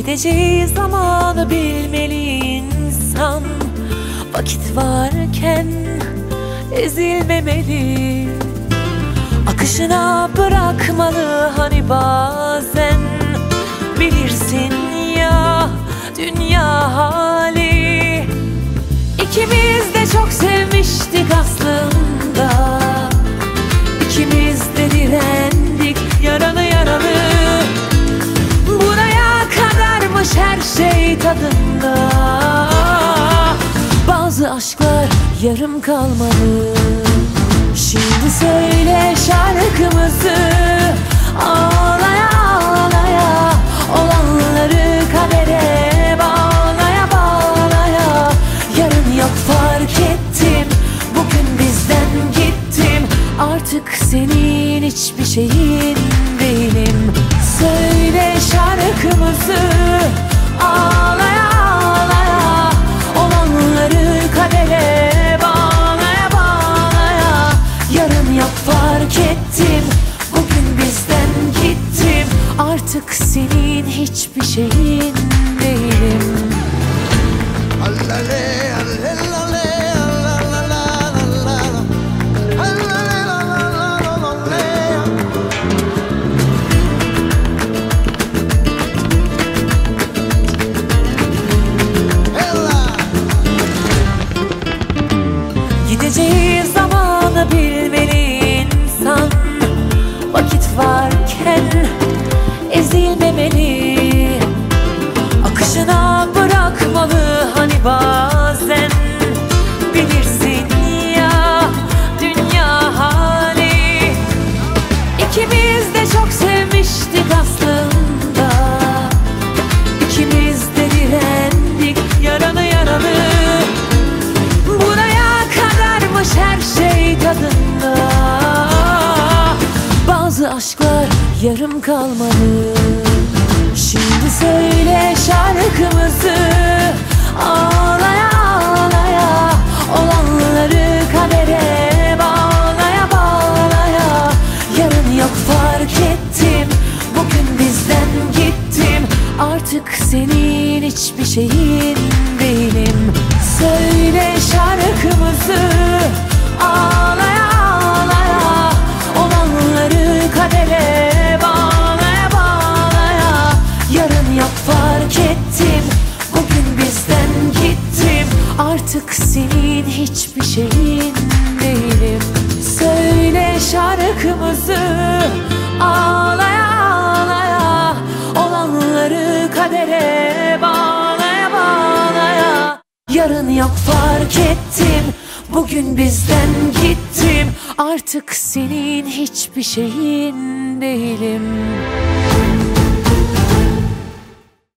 Gideceği zamanı bilmeli insan. Vakit varken ezilmemeli. Akışına bırakmalı hani bazen. Bilirsin ya dünya hali. İkimiz de çok sevmiştik aslında aşklar yarım kalmalı Şimdi söyle şarkımızı. Ağlaya ağlaya Olanları kadere bağlaya bağlaya. Yarın yok fark ettim. Bugün bizden gittim. Artık senin hiçbir şeyin değilim Söyle şarkımızı. Ağlaya Artık senin hiçbir şeyin değilim. Allale, Bazı aşklar yarım kalmalı Şimdi söyle şarkımızı. Ağlaya ağlaya Olanları kadere bağlaya bağlaya. Yarın yok fark ettim. Bugün bizden gittim. Artık senin hiçbir şeyin değilim Söyle şarkımızı senin hiçbir şeyin değilim. Söyle şarkımızı Ağlaya ağlaya. Olanları kadere bağlaya bağlaya. Yarın yok fark ettim. Bugün bizden gittim. Artık senin hiçbir şeyin değilim